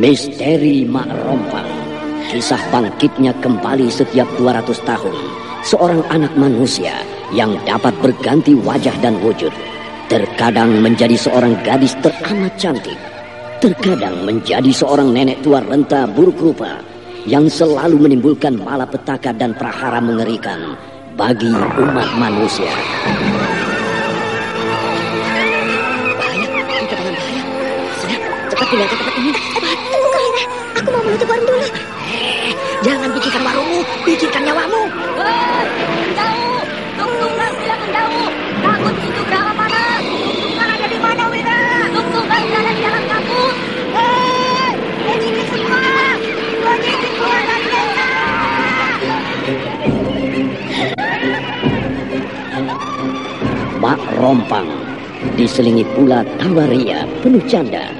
Misteri Mak Rompang Kisah bangkitnya kembali setiap 200 tahun. Seorang anak manusia yang dapat berganti wajah dan wujud. Terkadang menjadi seorang gadis teramat cantik. Terkadang menjadi seorang nenek tua renta buruk rupa Yang selalu menimbulkan malapetaka dan prahara mengerikan Bagi umat manusia. Bahaya, dalam bahaya. Sudah, cepat pindah ke tempat ini. Aku mau menutup warung dulu. Eh, jangan pikirkan warungmu, pikirkan nyawamu. Hei, menjauh! Tung-tunggan silakan jauh! Takut itu arah mana? Tung-tunggan ada di mana, Wina? Tung-tunggan berada di dalam kampus. Hei, ini semua! Pergi keluar dari! Mak Rompang diselingi pula tawa ria penuh canda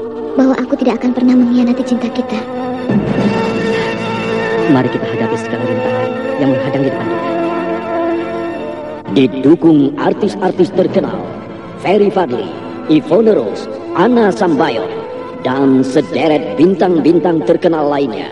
bahwa aku tidak akan pernah mengkhianati cinta kita. Mari kita hadapi segala rintangan yang menghadang di depan kita. Didukung artis-artis terkenal Ferry Fadli, Ivone Rose, Anna Sambayon, dan sederet bintang-bintang terkenal lainnya.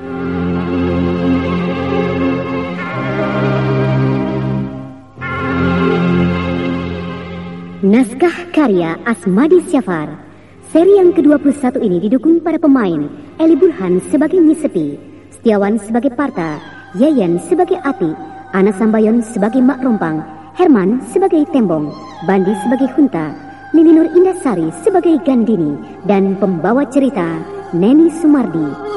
Naskah karya Asmadi Syafar. Seri yang ke-21 ini didukung para pemain Eli Burhan sebagai Nyisepi, Setiawan sebagai Parta, Yayan sebagai Ati, Ana Sambayon sebagai Mak Rompang, Herman sebagai Tembong, Bandi sebagai Hunta, Lili Nur Indasari sebagai Gandini, dan pembawa cerita Neni Sumardi.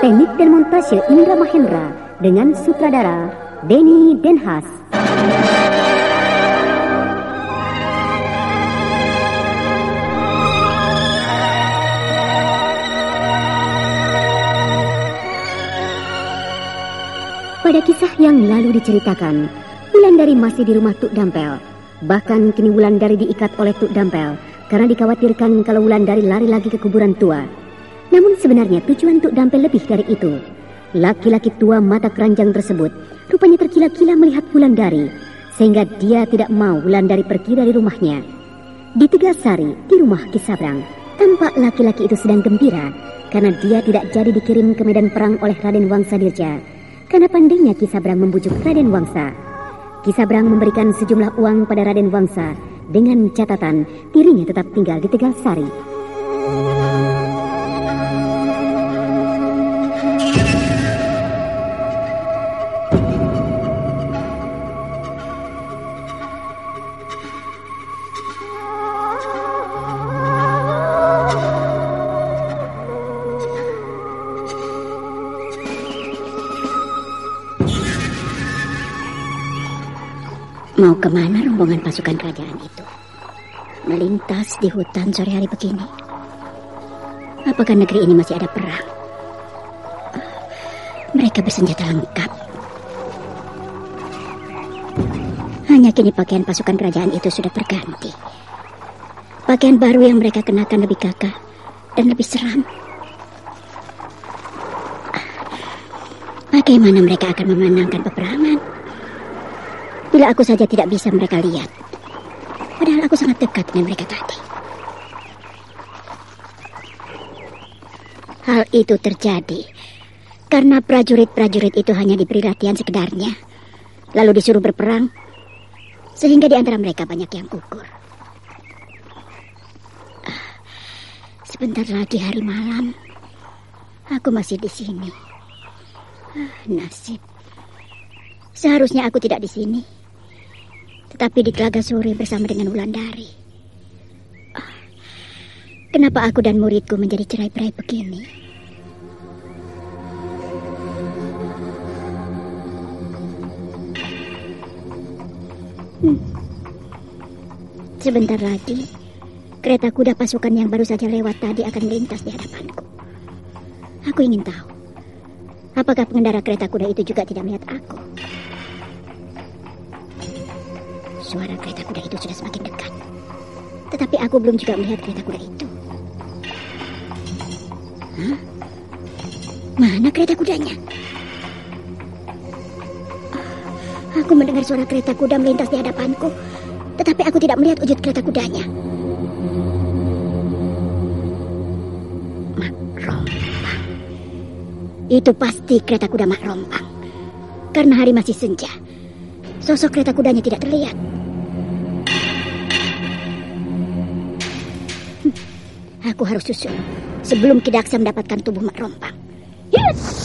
Teknik dan montase Indra Mahendra dengan sutradara Denny Denhas. Pada kisah yang lalu diceritakan, Wulandari masih di rumah Tuk Dampel. Bahkan kini Wulandari diikat oleh Tuk Dampel karena dikhawatirkan kalau Wulandari lari lagi ke kuburan tua. Namun sebenarnya tujuan untuk Dampel lebih dari itu. Laki-laki tua mata keranjang tersebut rupanya terkila-kila melihat Wulandari, sehingga dia tidak mau Wulandari pergi dari rumahnya. Di Tegasari, di rumah Kisabrang, tampak laki-laki itu sedang gembira karena dia tidak jadi dikirim ke medan perang oleh Raden Wangsa Dirja. Karena pandainya Kisabrang membujuk Raden Wangsa. Kisabrang memberikan sejumlah uang pada Raden Wangsa dengan catatan dirinya tetap tinggal di Tegasari. Mau ke mana rombongan pasukan kerajaan itu? Melintas di hutan sore hari begini. Apakah negeri ini masih ada perang? Mereka bersenjata lengkap. Hanya kini pakaian pasukan kerajaan itu sudah berganti. Pakaian baru yang mereka kenakan lebih gagah dan lebih seram. Bagaimana mereka akan memenangkan peperangan? Bila aku saja tidak bisa mereka lihat. Padahal aku sangat dekat dengan mereka tadi. Hal itu terjadi karena prajurit-prajurit itu hanya diberi latihan sekedarnya, lalu disuruh berperang, sehingga di antara mereka banyak yang gugur. Ah, Sebentar lagi hari malam, aku masih di sini. Ah, Nasib. Seharusnya aku tidak di sini tetapi di Telaga Sore bersama dengan Wulandari. Kenapa aku dan muridku menjadi cerai-berai begini? Hmm. Sebentar lagi, kereta kuda pasukan yang baru saja lewat tadi akan melintas di hadapanku. Aku ingin tahu, apakah pengendara kereta kuda itu juga tidak melihat aku? Suara kereta kuda itu sudah semakin dekat. Tetapi aku belum juga melihat kereta kuda itu. Hah? Mana kereta kudanya? Aku mendengar suara kereta kuda melintas di hadapanku. Tetapi aku tidak melihat wujud kereta kudanya. Mak Rompang. Itu pasti kereta kuda Mak Rompang. Karena hari masih senja. Sosok kereta kudanya tidak terlihat. Hmm, Aku harus susul sebelum Kidaksa mendapatkan tubuh Mak Rompang. Yes!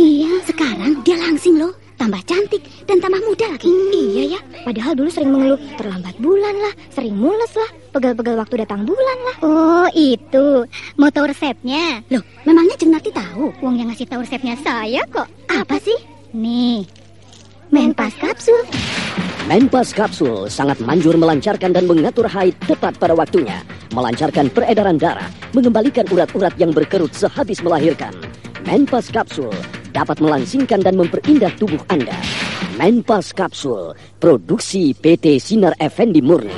Iya. Sekarang dia langsing loh. Tambah cantik dan tambah muda lagi. Iya ya. Padahal dulu sering mengeluh terlambat bulan lah, sering mules lah, pegal-pegal waktu datang bulan lah. Oh itu, mau tahu resepnya? Loh, memangnya Jeng Nati tahu? Wong yang ngasih tahu resepnya saya kok. Apa sih? Nih, Menpas kapsul. Menpas Kapsul sangat manjur melancarkan dan mengatur haid tepat pada waktunya, melancarkan peredaran darah, mengembalikan urat-urat yang berkerut sehabis melahirkan. Menpas Kapsul dapat melangsingkan dan memperindah tubuh Anda. Menpas Kapsul, produksi PT Sinar Effendi Murni.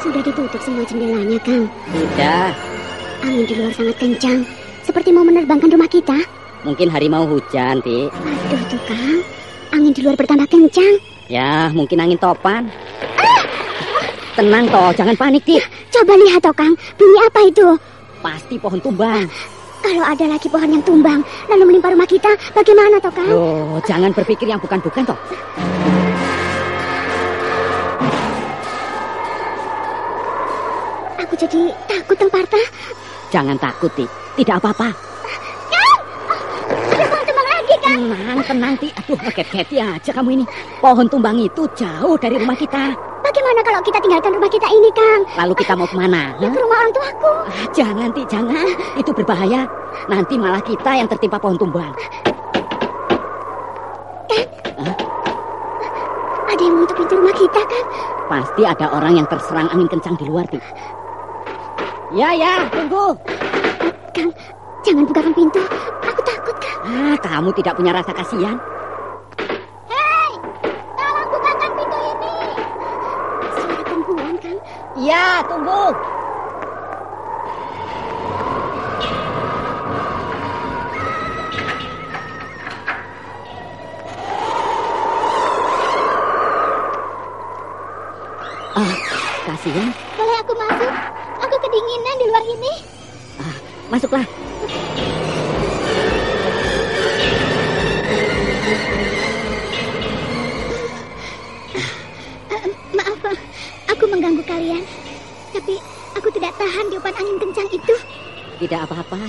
Sudah ditutup semua jendelanya, Kang. Sudah, Angin di luar sangat kencang, seperti mau menerbangkan rumah kita. mungkin harimau hujan, Ti. Aduh tuh, Kang. Angin di luar bertambah kencang. Ya, mungkin angin topan. Tenang toh, jangan panik, Ti. Coba lihat toh, Kang. Bunyi apa itu? Pasti pohon tumbang. Kalau ada lagi pohon yang tumbang, lalu menimpa rumah kita, bagaimana toh, Kang? Loh, jangan berpikir yang bukan-bukan toh. jadi takut, Kang Parta. Jangan takut, Ti. Tidak apa-apa. Ada pohon tumbang lagi, Kang. Tenang, tenang, Ti. Aduh, ngeget-geti aja kamu ini. Pohon tumbang itu jauh dari rumah kita. Bagaimana kalau kita tinggalkan rumah kita ini, Kang? Lalu kita mau ke mana? Ya ke rumah orang tuaku. Ah, Jangan, Ti, jangan. Itu berbahaya. Nanti malah kita yang tertimpa pohon tumbang. Ada yang menutup pintu rumah kita, Kang. Pasti ada orang yang terserang angin kencang di luar, Ti. Ya, ya, tunggu. Kang, jangan bukakan pintu. Aku takut, Kang. Ah, kamu tidak punya rasa kasihan. Hei, tolong bukakan pintu ini. Suara perempuan, Kang. Ya, tunggu. Ah, kasihan. Boleh aku masuk? Aku kedinginan di luar ini. Masuklah. Maaf, Pak. Aku mengganggu kalian. Tapi aku tidak tahan tiupan angin kencang itu. Tidak apa-apa.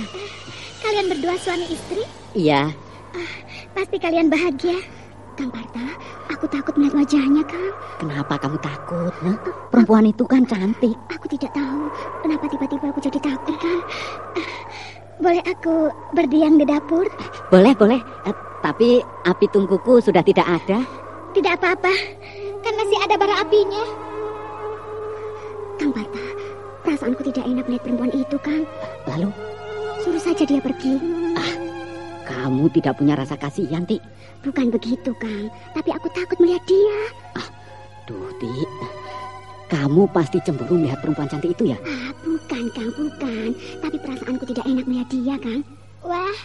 Kalian berdua suami istri? Iya, Pasti kalian bahagia. Kang Parta, aku takut melihat wajahnya, Kang. kenapa kamu takut? Nah, perempuan itu kan cantik. Aku tidak tahu kenapa tiba-tiba aku jadi takut, Kang. Ah, Boleh aku berdiam di dapur? Boleh, boleh. Eh, tapi api tungkuku sudah tidak ada. Tidak apa-apa, kan masih ada bara apinya. Kang Parta, perasaanku tidak enak melihat perempuan itu, Kang. Lalu, Suruh saja dia pergi. Kamu tidak punya rasa kasihan, Ti. Bukan begitu, Kang. Tapi aku takut melihat dia. Duh, Ti. Kamu pasti cemburu melihat perempuan cantik itu ya? Ah, bukan, Kang, bukan. Tapi perasaanku tidak enak melihat dia, Kang. Wah,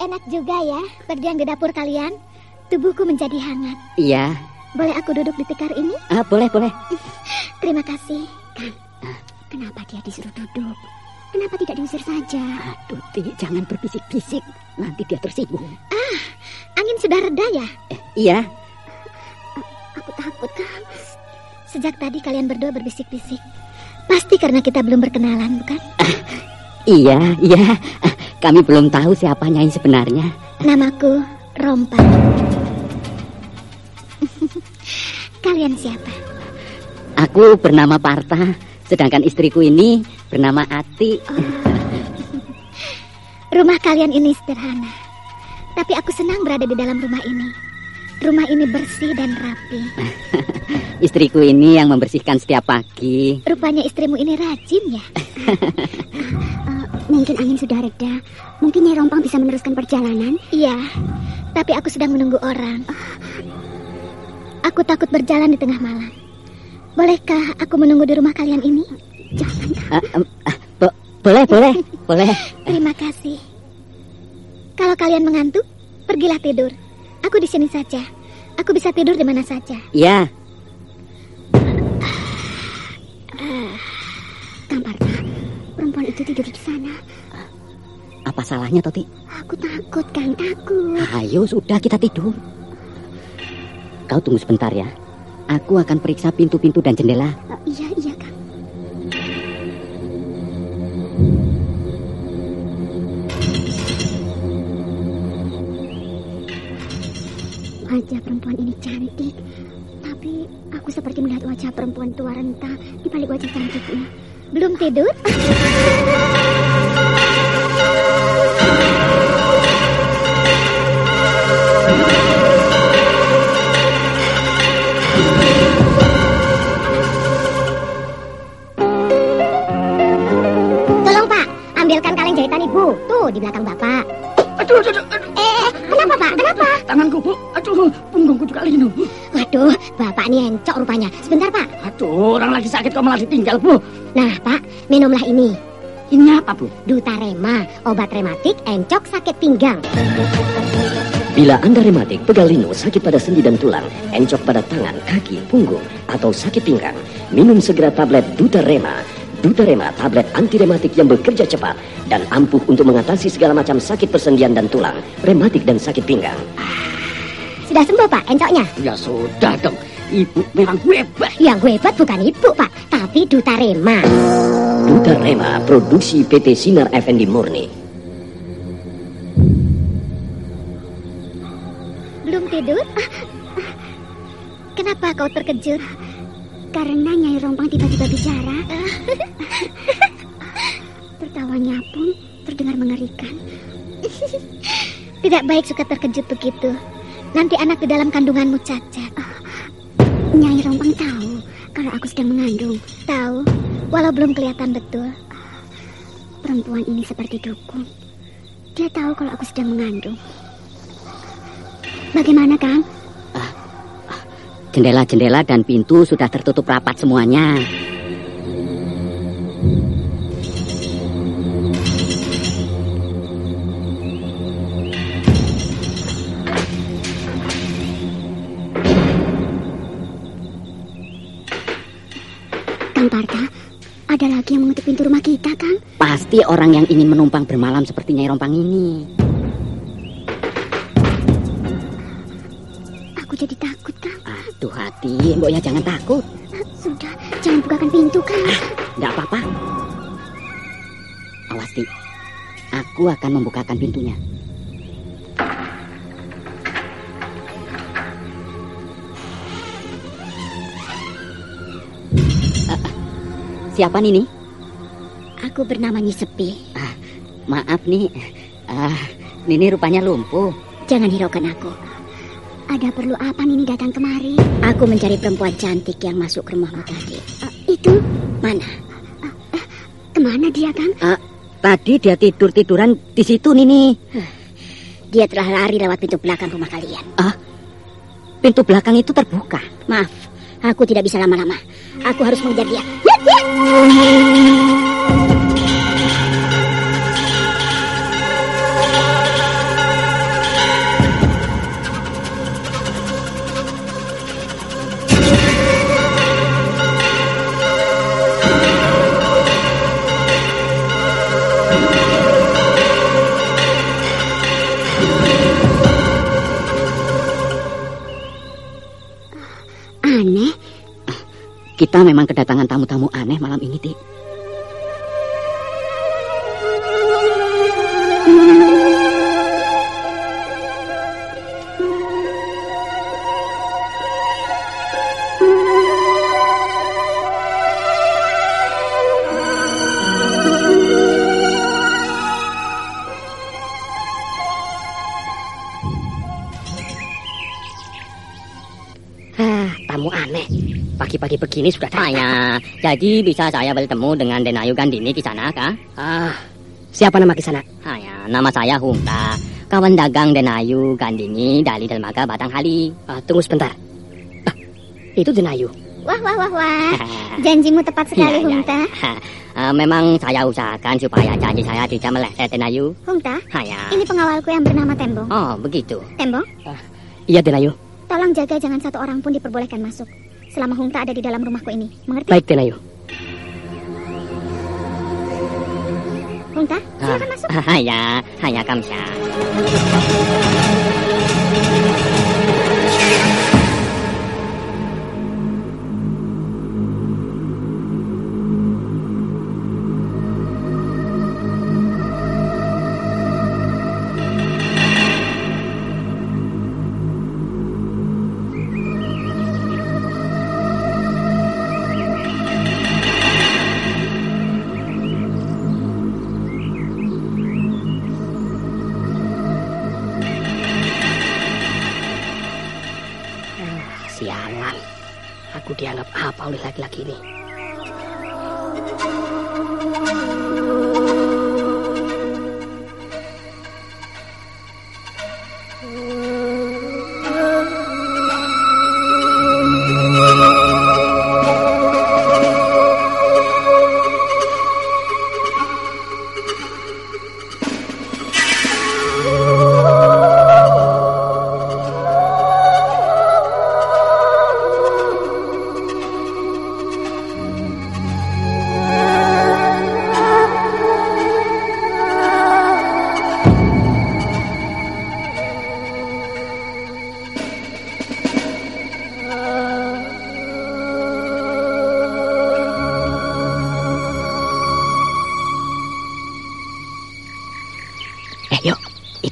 enak juga ya berdiam di dapur kalian. Tubuhku menjadi hangat. Iya. Boleh aku duduk di tikar ini? Ah, boleh, boleh. Terima kasih, Kang. Kenapa dia disuruh duduk? Kenapa tidak diusir saja? Aduh, Ti, jangan berbisik-bisik. Nanti dia tersinggung. Angin sudah reda ya? Eh, iya, Aku takut, Kang. Sejak tadi kalian berdua berbisik-bisik. Pasti karena kita belum berkenalan, bukan? iya, iya. Ah, Kami belum tahu siapa Nyai sebenarnya. Namaku Rompa. kalian siapa? Aku bernama Parta, sedangkan istriku ini bernama Ati. Rumah kalian ini sederhana. Tapi aku senang berada di dalam rumah ini. Rumah ini bersih dan rapi. Istriku ini yang membersihkan setiap pagi. Rupanya istrimu ini rajin ya? Eh, mungkin angin sudah reda. Mungkin Nyai Rompang bisa meneruskan perjalanan. Iya, tapi aku sedang menunggu orang. Aku takut berjalan di tengah malam. Bolehkah aku menunggu di rumah kalian ini? Jangan. Ah, bo- boleh, boleh, boleh. Terima kasih. Kalau kalian mengantuk, pergilah tidur. Aku di sini saja. Aku bisa tidur di mana saja. Ya, Kang Parta, perempuan itu tidur di sana. apa salahnya Toti? Aku takut, Kang, takut. Ayo, sudah kita tidur. Kau tunggu sebentar ya. Aku akan periksa pintu-pintu dan jendela. Eh, iya, iya, Wajah perempuan ini cantik, tapi aku seperti melihat wajah perempuan tua renta di balik wajah cantiknya. Belum tidur? Bapak ini encok rupanya. Sebentar Pak. Aduh, orang lagi sakit kok malah ditinggal, Bu. Nah Pak, minumlah ini. Ini apa, Bu? Dutarema, obat rematik encok sakit pinggang. Bila Anda rematik, pegal linu, sakit pada sendi dan tulang, encok pada tangan, kaki, punggung, atau sakit pinggang, minum segera tablet Dutarema. Dutarema, tablet anti rematik yang bekerja cepat dan ampuh untuk mengatasi segala macam sakit persendian dan tulang, rematik dan sakit pinggang. Sudah sembuh Pak encoknya? Ya sudah dong. Ibu memang hebat. Yang hebat bukan ibu, Pak, tapi Duta Rema. Duta Rema, produksi PT Sinar Effendi Murni. Belum tidur? Kenapa kau terkejut? Karena Nyai Rompang tiba-tiba bicara. Tertawanya pun terdengar mengerikan. Tidak baik suka terkejut begitu. Nanti anak di dalam kandunganmu cacat. Nyai Rompang tahu kalau aku sedang mengandung. Tahu, walau belum kelihatan betul. Perempuan ini seperti dukun. Dia tahu kalau aku sedang mengandung. Bagaimana, Kang? Jendela-jendela dan pintu sudah tertutup rapat semuanya. Orang yang ingin menumpang bermalam seperti Nyai Rompang ini. Aku jadi takut, Kang. Aduh hati, mboknya jangan takut. Sudah, jangan bukakan pintu, Kang. Tidak apa-apa. Awas, Ti. Aku akan membukakan pintunya. Eh, eh, siapa nih, Aku bernama Nyi Sepi. Maaf nih, ah, Nini rupanya lumpuh. Jangan hiraukan aku. Ada perlu apa Nini datang kemari? Aku mencari perempuan cantik yang masuk ke rumahmu tadi. Eh, itu Mana? ke mana dia, Kang? Tadi dia tidur-tiduran di situ, Nini. Dia telah lari lewat pintu belakang rumah kalian. Pintu belakang itu terbuka. Maaf, aku tidak bisa lama-lama. Aku harus mengejar dia. Kita memang kedatangan tamu-tamu aneh malam ini, Ti. Ah, tamu aneh. Pagi-pagi begini sudah saya. Jadi bisa saya bertemu dengan Denayu Gandini di sana, kah? Ah, siapa nama kisana? Ah, ya, nama saya Humta. Kawan dagang Denayu Gandini dari Dermaga Batanghali. Ah, tunggu sebentar. Ah, itu Denayu. wah wah wah wah. Janjimu tepat sekali, Iya, iya, Humta. iya. Ah, memang saya usahakan supaya janji saya tidak meleset Denayu. Humta, ya. ini pengawalku yang bernama Tembong. Oh, begitu. Tembong, Iya, Denayu. tolong jaga jangan satu orang pun diperbolehkan masuk. Selama Humta ada di dalam rumahku ini. Mengerti? Baik, Denayu. Humta, Ah, silakan masuk. ah, ya, hanya kamsa.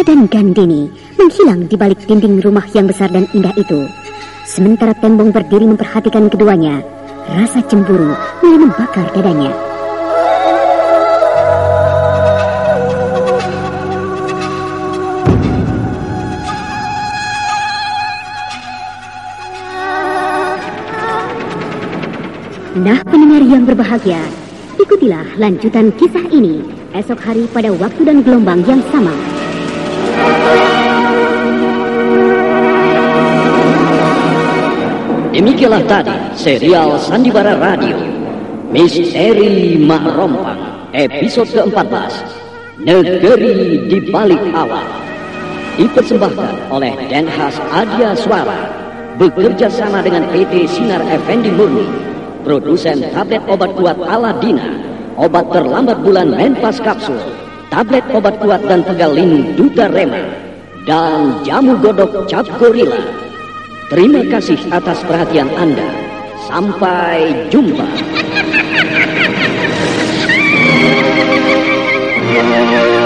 Dan Gandini menghilang di balik dinding rumah yang besar dan indah itu. Sementara Tembong berdiri memperhatikan keduanya, rasa cemburu mulai membakar dadanya. Nah, pendengar yang berbahagia, ikutilah lanjutan kisah ini esok hari pada waktu dan gelombang yang sama. Demikianlah tadi serial Sandiwara Radio Misteri Mak Rompang episode ke-14 Negeri di Balik Awal. Dipersembahkan oleh Denhas Adia Suara bekerja sama dengan PT Sinar Effendi Murni produsen tablet obat kuat Aladina obat terlambat bulan Menpas Kapsul tablet obat kuat dan pegalin Duta Rema dan jamu godok Cap Gorilla Terima kasih atas perhatian Anda. Sampai jumpa.